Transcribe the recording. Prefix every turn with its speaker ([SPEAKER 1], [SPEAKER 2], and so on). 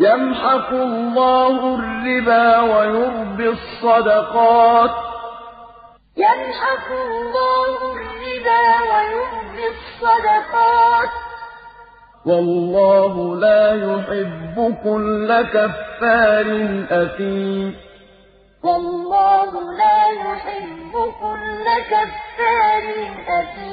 [SPEAKER 1] يَمْحَقُ اللَّهُ الرِّبَا وَيُرْبِي الصَّدَقَاتِ ۗ.
[SPEAKER 2] يَمْحَقُ اللَّهُ الرِّبَا وَيُرْبِي الصَّدَقَاتِ ۗ.
[SPEAKER 1] وَاللَّهُ لَا يُحِبُّ كُلَّ كَفَّارٍ أَثِيمٍ.
[SPEAKER 2] وَاللَّهُ لَا يُحِبُّ كُلَّ كَفَّارٍ أَثِيمٍ.